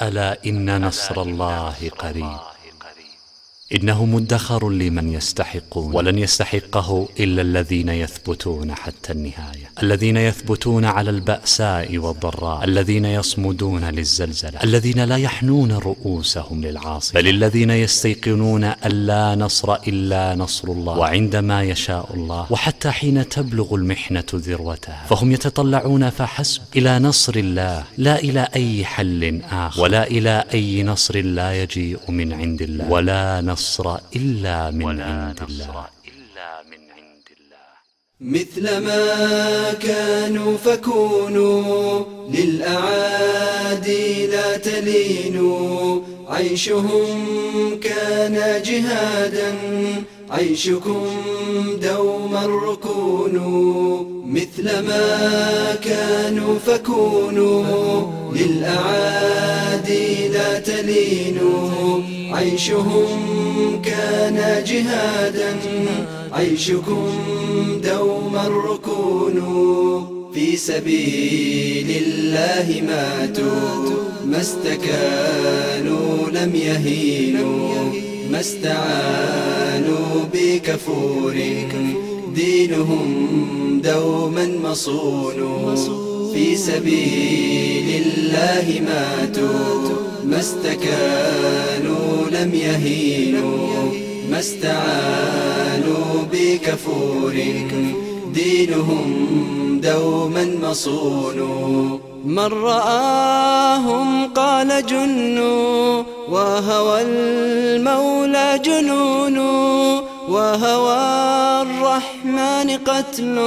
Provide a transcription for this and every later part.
ألا إن نصر الله قريب. إنه مدخر لمن يستحقون ولن يستحقه إلا الذين يثبتون حتى النهاية. الذين يثبتون على البأساء والضراء. الذين يصمدون للزلزلة. الذين لا يحنون رؤوسهم للعاصفة. بل الذين يستيقنون أن لا نصر إلا نصر الله. وعندما يشاء الله. وحتى حين تبلغ المحنة ذروتها. فهم يتطلعون فحسب إلى نصر الله. لا إلى أي حل آخر. ولا إلى أي نصر لا يجيء من عند الله. ولا نصر نصر إلا من ولا عند الله. إلا من عند الله. مثل ما كانوا فكونوا للأعادي لا تلينوا. عيشهم كان جهادا عيشكم دوما ركونوا مثل ما كانوا فكونوا للأعادي لا تلينوا عيشهم كان جهادا عيشكم دوما ركونوا في سبيل الله ماتوا ما استكانوا لم يهينوا. ما استعانوا بكفور دينهم دوما مصون. في سبيل الله ماتوا ما استكانوا لم يهينوا ما استعانوا بكفور دينهم دوما مصون. من رآهم قال جنوا وهوى المولى جنون وهوى الرحمن قتل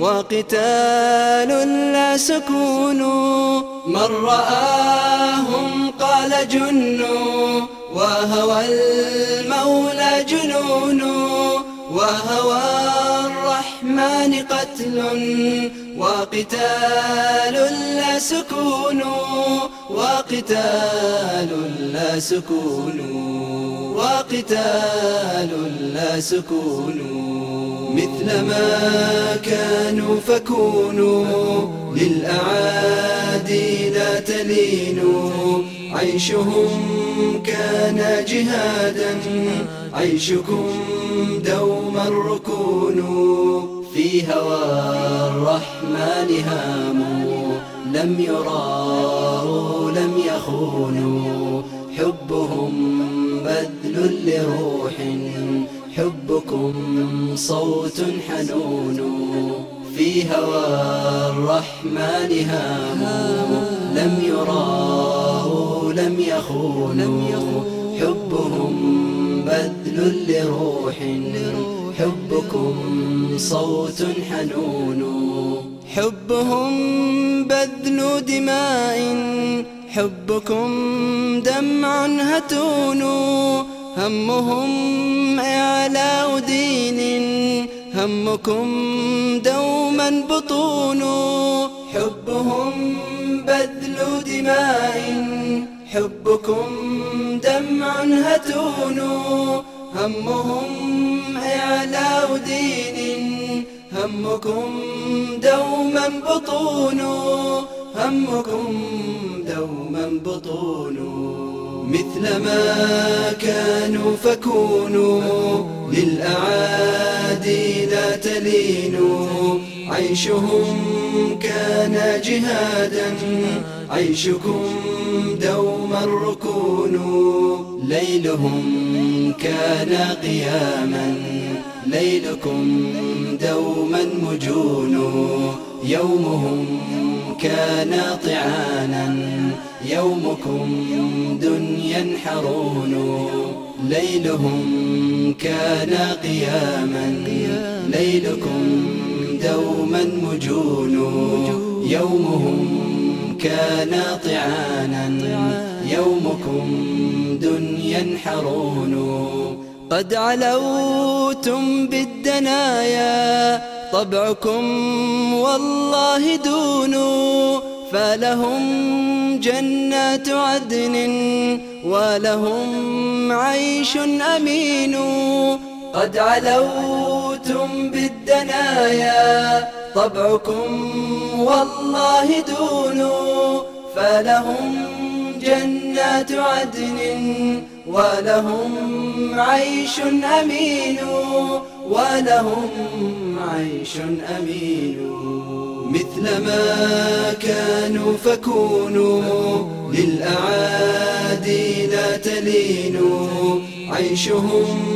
وقتال لا سكون. من رآهم قال جنوا وهوى المولى جنون وهوى الرحمن قتل وقتال لا سكون وقتال لا سكون وقتال لا سكون. مثل ما كانوا فكونوا للأعادي لا تلينوا عيشهم كان جهادا. عيشكم دوما ركون في هوى الرحمن هاموا لم يراوا لم يخونوا حبهم بذل لروح. حبكم صوت حنون. في هوى الرحمن هاموا لم يراوا لم يخونوا. حبهم بذل لروح حبكم صوت حنون. حبهم بذل دماء حبكم دمع هتون. همهم إعلاء دين همكم دوما بطون حبهم بذل دماء حبكم دمع هتون همهم إعلاء دين همكم دوما بطون همكم دوما بطون. مثل ما كانوا فكونوا للأعادي عيشهم كان جهادا عيشكم دوما ركون ليلهم كان قياما ليلكم دوما مجون يومهم كان طعانا يومكم دنيا حرون. ليلهم كان قياما ليلكم دوما مجون. يومهم كان طعانا. يومكم دنيا حرون. قد علوتم بالدنايا. طبعكم والله دون. فلهم جنات عدن. ولهم عيش أمين. قد علوتم بالدنايا طبعكم والله دون فلهم جنات عدن ولهم عيش أمين ولهم عيش أمين مثل ما كانوا فكونوا للأعادي لا تلينوا عيشهم